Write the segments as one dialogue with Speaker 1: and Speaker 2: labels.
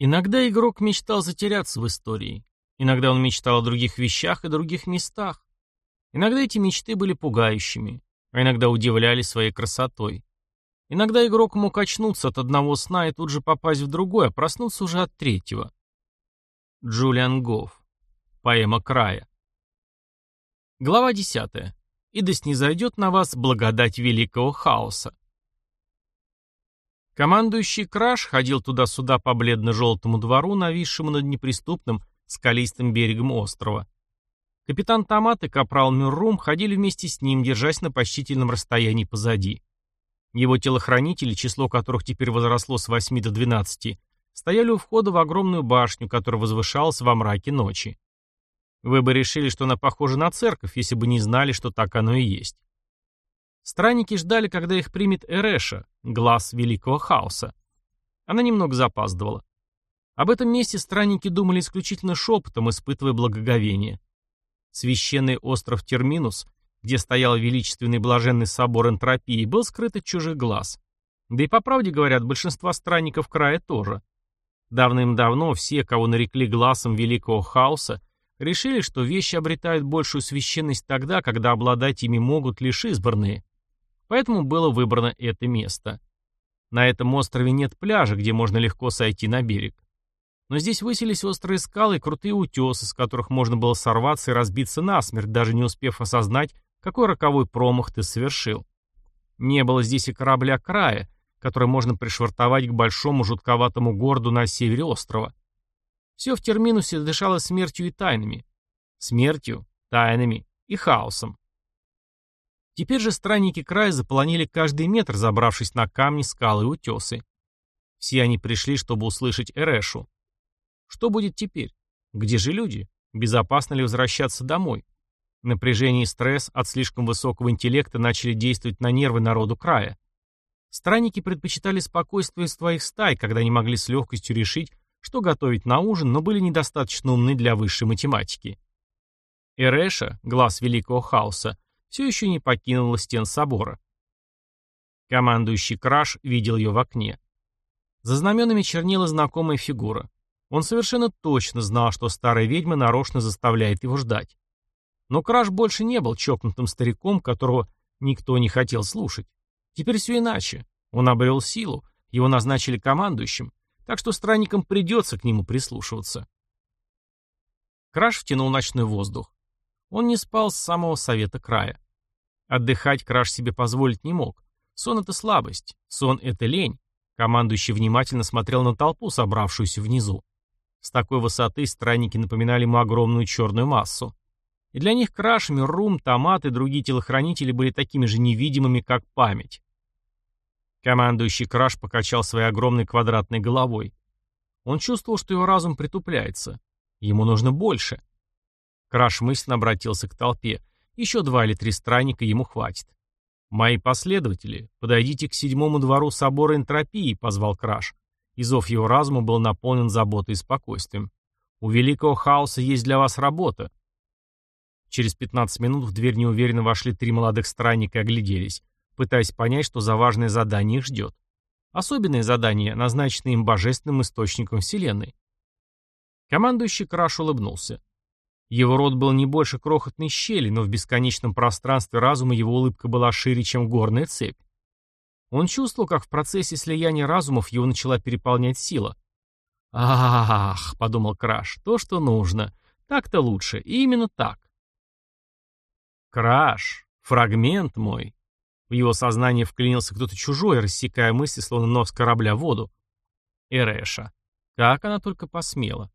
Speaker 1: Иногда игрок мечтал затеряться в истории. Иногда он мечтал о других вещах и других местах. Иногда эти мечты были пугающими, а иногда удивляли своей красотой. Иногда игрок мог очнуться от одного сна и тут же попасть в другой, а проснуться уже от третьего. Джулиан Гофф. Поэма края. Глава 10. И да снизойдет на вас благодать великого хаоса. Командующий Краш ходил туда-сюда по бледно-желтому двору, нависшему над неприступным скалистым берегом острова. Капитан Томат и капрал Мюррум ходили вместе с ним, держась на почтительном расстоянии позади. Его телохранители, число которых теперь возросло с 8 до 12, стояли у входа в огромную башню, которая возвышалась во мраке ночи. Вы бы решили, что она похожа на церковь, если бы не знали, что так оно и есть. Странники ждали, когда их примет Эреша, глаз великого хаоса. Она немного запаздывала. Об этом месте странники думали исключительно шепотом, испытывая благоговение. Священный остров Терминус, где стоял величественный блаженный собор энтропии, был скрыт от чужих глаз. Да и по правде говорят, большинство странников края тоже. Давным-давно все, кого нарекли глазом великого хаоса, решили, что вещи обретают большую священность тогда, когда обладать ими могут лишь избранные. Поэтому было выбрано это место. На этом острове нет пляжа, где можно легко сойти на берег. Но здесь высились острые скалы и крутые утесы, с которых можно было сорваться и разбиться насмерть, даже не успев осознать, какой роковой промах ты совершил. Не было здесь и корабля края, который можно пришвартовать к большому жутковатому городу на севере острова. Все в терминусе дышало смертью и тайнами. Смертью, тайнами и хаосом. Теперь же странники края заполонили каждый метр, забравшись на камни, скалы и утесы. Все они пришли, чтобы услышать Эрешу. Что будет теперь? Где же люди? Безопасно ли возвращаться домой? Напряжение и стресс от слишком высокого интеллекта начали действовать на нервы народу края. Странники предпочитали спокойствие своих стай, когда они могли с легкостью решить, что готовить на ужин, но были недостаточно умны для высшей математики. Эреша, глаз великого хаоса, все еще не покинула стен собора. Командующий Краш видел ее в окне. За знаменами чернела знакомая фигура. Он совершенно точно знал, что старая ведьма нарочно заставляет его ждать. Но Краш больше не был чокнутым стариком, которого никто не хотел слушать. Теперь все иначе. Он обрел силу, его назначили командующим, так что странникам придется к нему прислушиваться. Краш втянул ночной воздух. Он не спал с самого совета края. Отдыхать Краш себе позволить не мог. Сон — это слабость, сон — это лень. Командующий внимательно смотрел на толпу, собравшуюся внизу. С такой высоты странники напоминали ему огромную черную массу. И для них Краш, Мюррум, Томат и другие телохранители были такими же невидимыми, как память. Командующий Краш покачал своей огромной квадратной головой. Он чувствовал, что его разум притупляется. Ему нужно больше. Краш мысленно обратился к толпе. Еще два или три странника ему хватит. «Мои последователи, подойдите к седьмому двору собора энтропии», — позвал Краш. И зов его разума был наполнен заботой и спокойствием. «У великого хаоса есть для вас работа». Через 15 минут в дверь неуверенно вошли три молодых странника и огляделись, пытаясь понять, что за важное задание их ждет. Особенное задание, назначенное им божественным источником Вселенной. Командующий Краш улыбнулся. Его рот был не больше крохотной щели, но в бесконечном пространстве разума его улыбка была шире, чем горная цепь. Он чувствовал, как в процессе слияния разумов его начала переполнять сила. «Ах», — подумал Краш, — «то, что нужно. Так-то лучше. И именно так». «Краш, фрагмент мой». В его сознание вклинился кто-то чужой, рассекая мысли, словно нос корабля в воду. Эреша. Как она только посмела.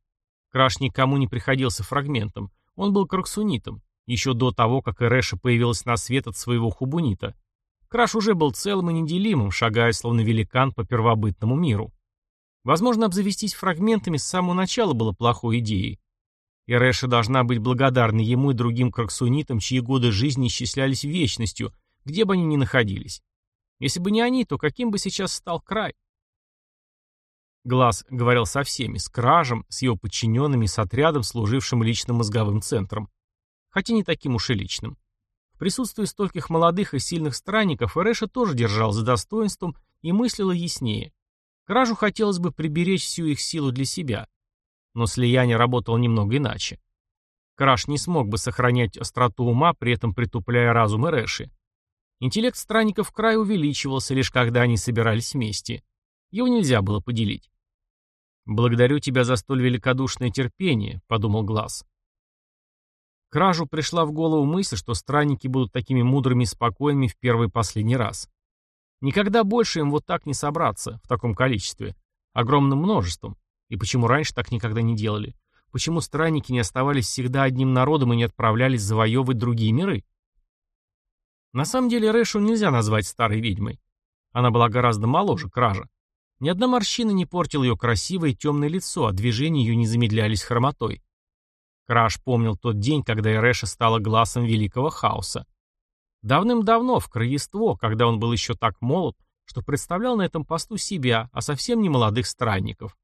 Speaker 1: Краш никому не приходился фрагментом. Он был краксунитом, еще до того, как Эреша появилась на свет от своего хубунита. Краш уже был целым и неделимым, шагая словно великан по первобытному миру. Возможно, обзавестись фрагментами с самого начала было плохой идеей. Эреша должна быть благодарна ему и другим краксунитам, чьи годы жизни исчислялись вечностью, где бы они ни находились. Если бы не они, то каким бы сейчас стал край? Глаз говорил со всеми, с Кражем, с его подчиненными, с отрядом, служившим личным мозговым центром. Хотя не таким уж и личным. В присутствии стольких молодых и сильных странников Эреша тоже держал за достоинством и мыслила яснее. Кражу хотелось бы приберечь всю их силу для себя. Но слияние работало немного иначе. Краш не смог бы сохранять остроту ума, при этом притупляя разум Эрэши. Интеллект странников край увеличивался, лишь когда они собирались вместе. Его нельзя было поделить. «Благодарю тебя за столь великодушное терпение», — подумал Глаз. Кражу пришла в голову мысль, что странники будут такими мудрыми и спокойными в первый и последний раз. Никогда больше им вот так не собраться, в таком количестве, огромным множеством. И почему раньше так никогда не делали? Почему странники не оставались всегда одним народом и не отправлялись завоевывать другие миры? На самом деле Рэшу нельзя назвать старой ведьмой. Она была гораздо моложе Кража. Ни одна морщина не портила ее красивое темное лицо, а движения ее не замедлялись хромотой. Краш помнил тот день, когда Эреша стала глазом великого хаоса. Давным-давно, в краество, когда он был еще так молод, что представлял на этом посту себя, а совсем не молодых странников.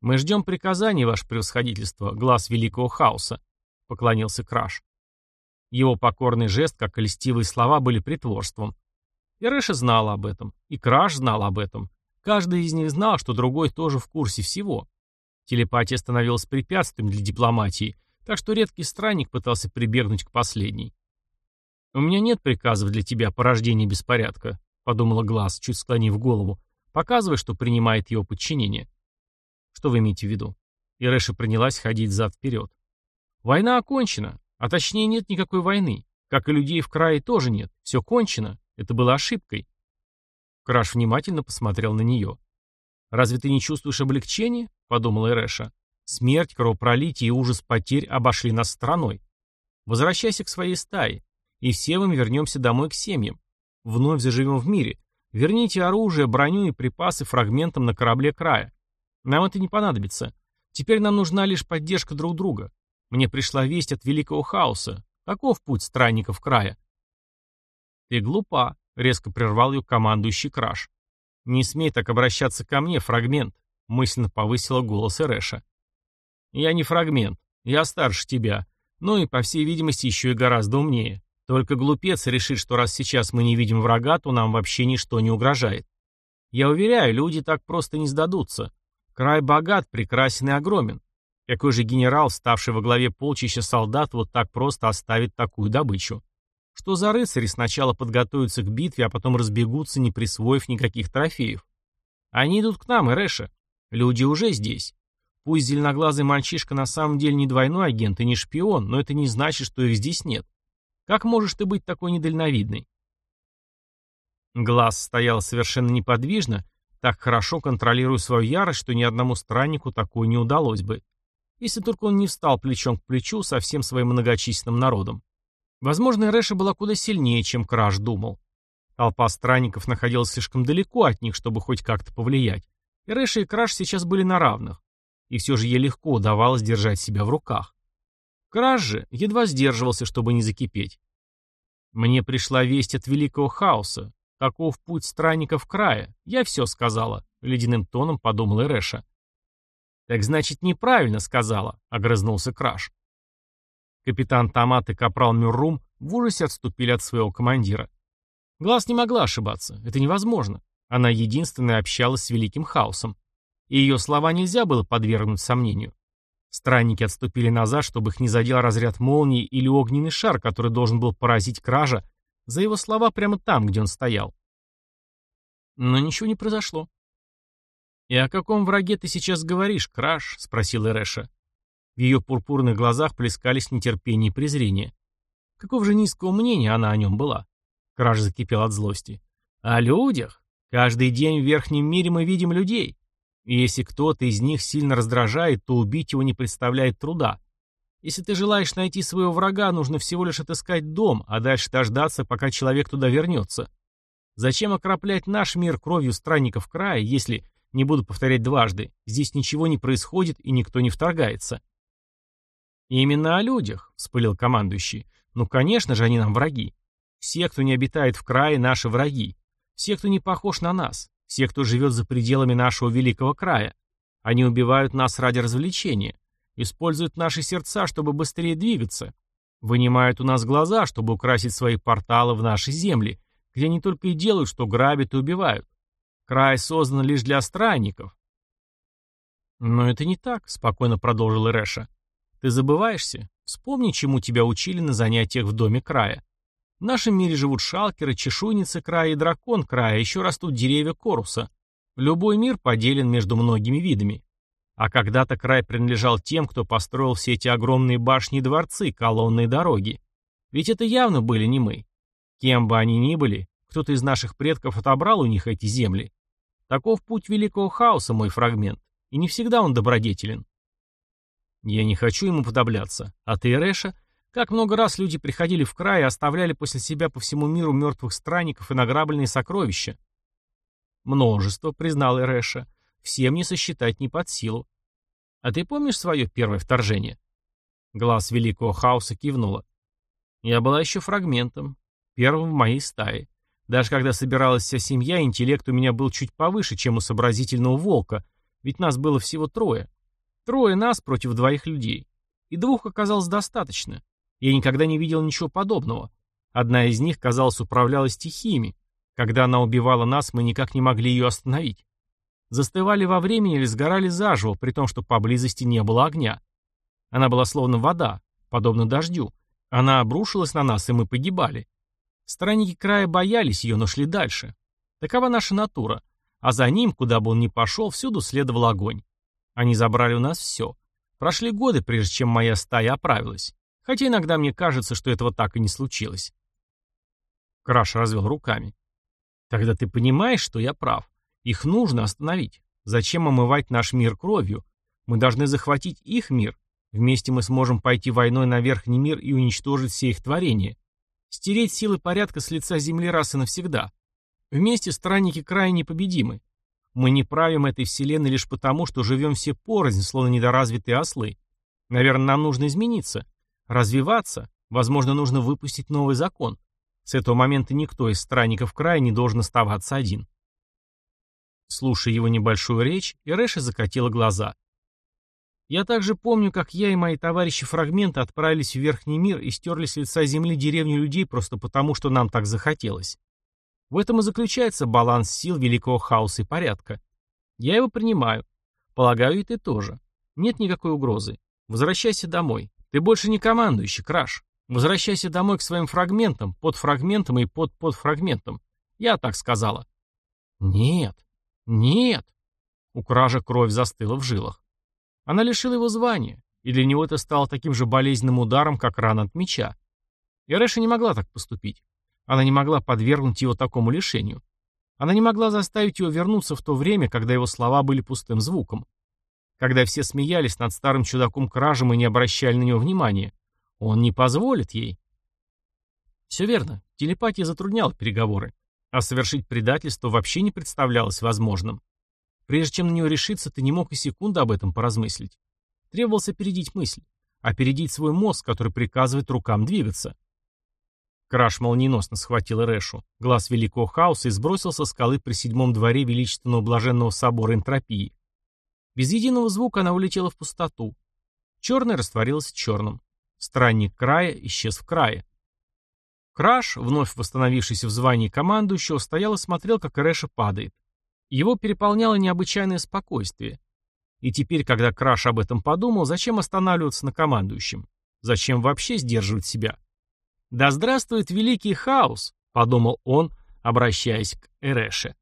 Speaker 1: «Мы ждем приказаний, ваше превосходительство, глаз великого хаоса», — поклонился Краш. Его покорный жест, как и льстивые слова, были притворством. И Рэша знала об этом, и Краш знал об этом. Каждый из них знал, что другой тоже в курсе всего. Телепатия становилась препятствием для дипломатии, так что редкий странник пытался прибегнуть к последней. «У меня нет приказов для тебя по рождению беспорядка», — подумала Глаз, чуть склонив голову, показывая, что принимает его подчинение. Что вы имеете в виду? Ирэша принялась ходить зад-вперед. Война окончена, а точнее нет никакой войны. Как и людей в крае тоже нет. Все кончено. Это было ошибкой. Краш внимательно посмотрел на нее. «Разве ты не чувствуешь облегчения?» — подумала Ирэша. «Смерть, кровопролитие и ужас потерь обошли нас стороной. Возвращайся к своей стае, и все мы вернемся домой к семьям. Вновь заживем в мире. Верните оружие, броню и припасы фрагментам на корабле края. Нам это не понадобится. Теперь нам нужна лишь поддержка друг друга. Мне пришла весть от великого хаоса. Каков путь странников края? Ты глупа, резко прервал ее командующий Краш. Не смей так обращаться ко мне, фрагмент, мысленно повысила голос Эреша. Я не фрагмент, я старше тебя, ну и, по всей видимости, еще и гораздо умнее. Только глупец решит, что раз сейчас мы не видим врага, то нам вообще ничто не угрожает. Я уверяю, люди так просто не сдадутся. Край богат, прекрасен и огромен. Какой же генерал, ставший во главе полчища солдат, вот так просто оставит такую добычу? Что за рыцари сначала подготовятся к битве, а потом разбегутся, не присвоив никаких трофеев? Они идут к нам, Эреша. Люди уже здесь. Пусть зеленоглазый мальчишка на самом деле не двойной агент и не шпион, но это не значит, что их здесь нет. Как можешь ты быть такой недальновидной? Глаз стоял совершенно неподвижно, так хорошо контролируя свою ярость, что ни одному страннику такое не удалось бы. Если только он не встал плечом к плечу со всем своим многочисленным народом. Возможно, Рэша была куда сильнее, чем Краш думал. Толпа странников находилась слишком далеко от них, чтобы хоть как-то повлиять. И Рэша и Краш сейчас были на равных. И все же ей легко удавалось держать себя в руках. Краш же едва сдерживался, чтобы не закипеть. Мне пришла весть от великого хаоса. Таков путь странников края. Я все сказала, ледяным тоном подумал Эреша. Так значит, неправильно сказала, огрызнулся Краш. Капитан Томат и капрал Мюррум в ужасе отступили от своего командира. Глаз не могла ошибаться, это невозможно. Она единственная общалась с великим хаосом. И ее слова нельзя было подвергнуть сомнению. Странники отступили назад, чтобы их не задел разряд молнии или огненный шар, который должен был поразить кража, за его слова прямо там, где он стоял. Но ничего не произошло. «И о каком враге ты сейчас говоришь, Краш?» — спросил Эреша. В ее пурпурных глазах плескались нетерпение и презрение. Какого же низкого мнения она о нем была? Краш закипел от злости. «О людях? Каждый день в верхнем мире мы видим людей. И если кто-то из них сильно раздражает, то убить его не представляет труда. Если ты желаешь найти своего врага, нужно всего лишь отыскать дом, а дальше дождаться, пока человек туда вернется. Зачем окроплять наш мир кровью странников края, если, не буду повторять дважды, здесь ничего не происходит и никто не вторгается? «Именно о людях», — вспылил командующий. «Ну, конечно же, они нам враги. Все, кто не обитает в крае, наши враги. Все, кто не похож на нас. Все, кто живет за пределами нашего великого края. Они убивают нас ради развлечения. Используют наши сердца, чтобы быстрее двигаться. Вынимают у нас глаза, чтобы украсить свои порталы в наши земли, где они только и делают, что грабят и убивают. Край создан лишь для странников. Но это не так, спокойно продолжил Ирэша. Ты забываешься. Вспомни, чему тебя учили на занятиях в доме края. В нашем мире живут шалкеры, чешуйницы края и дракон края, еще растут деревья коруса. Любой мир поделен между многими видами. А когда-то край принадлежал тем, кто построил все эти огромные башни и дворцы, колонны и дороги. Ведь это явно были не мы. Кем бы они ни были, кто-то из наших предков отобрал у них эти земли. Таков путь великого хаоса, мой фрагмент, и не всегда он добродетелен. Я не хочу ему подобляться. А ты, Реша, как много раз люди приходили в край и оставляли после себя по всему миру мертвых странников и награбленные сокровища? Множество, признал Эреша. Всем не сосчитать не под силу. А ты помнишь свое первое вторжение? Глаз великого хаоса кивнула. Я была еще фрагментом, первым в моей стае. Даже когда собиралась вся семья, интеллект у меня был чуть повыше, чем у сообразительного волка, ведь нас было всего трое. Трое нас против двоих людей. И двух оказалось достаточно. Я никогда не видел ничего подобного. Одна из них, казалось, управляла стихиями. Когда она убивала нас, мы никак не могли ее остановить. Застывали во времени или сгорали заживо, при том, что поблизости не было огня. Она была словно вода, подобно дождю. Она обрушилась на нас, и мы погибали. Странники края боялись ее, но шли дальше. Такова наша натура. А за ним, куда бы он ни пошел, всюду следовал огонь. Они забрали у нас все. Прошли годы, прежде чем моя стая оправилась. Хотя иногда мне кажется, что этого так и не случилось. Краш развел руками. Тогда ты понимаешь, что я прав. Их нужно остановить. Зачем омывать наш мир кровью? Мы должны захватить их мир. Вместе мы сможем пойти войной на верхний мир и уничтожить все их творения. Стереть силы порядка с лица земли раз и навсегда. Вместе странники крайне непобедимы. Мы не правим этой вселенной лишь потому, что живем все порознь, словно недоразвитые ослы. Наверное, нам нужно измениться, развиваться. Возможно, нужно выпустить новый закон. С этого момента никто из странников края не должен оставаться один. Слушая его небольшую речь, Ирэша закатила глаза. Я также помню, как я и мои товарищи-фрагменты отправились в Верхний мир и стерли с лица земли деревню людей просто потому, что нам так захотелось. В этом и заключается баланс сил великого хаоса и порядка. Я его принимаю. Полагаю, и ты тоже. Нет никакой угрозы. Возвращайся домой. Ты больше не командующий, Краш. Возвращайся домой к своим фрагментам, под фрагментом и под подфрагментом. Я так сказала. Нет. Нет. У Кража кровь застыла в жилах. Она лишила его звания, и для него это стало таким же болезненным ударом, как рана от меча. И Рэша не могла так поступить. Она не могла подвергнуть его такому лишению. Она не могла заставить его вернуться в то время, когда его слова были пустым звуком. Когда все смеялись над старым чудаком-кражем и не обращали на него внимания. Он не позволит ей. Все верно, телепатия затрудняла переговоры, а совершить предательство вообще не представлялось возможным. Прежде чем на нее решиться, ты не мог и секунды об этом поразмыслить. Требовалось опередить мысль, опередить свой мозг, который приказывает рукам двигаться. Краш молниеносно схватил Рэшу, глаз великого хаоса, и сбросил со скалы при седьмом дворе величественного блаженного собора энтропии. Без единого звука она улетела в пустоту. Черное растворилось в черном. Странник края исчез в крае. Краш, вновь восстановившийся в звании командующего, стоял и смотрел, как Рэша падает. Его переполняло необычайное спокойствие. И теперь, когда Краш об этом подумал, зачем останавливаться на командующем? Зачем вообще сдерживать себя? «Да здравствует великий хаос», — подумал он, обращаясь к Эреше.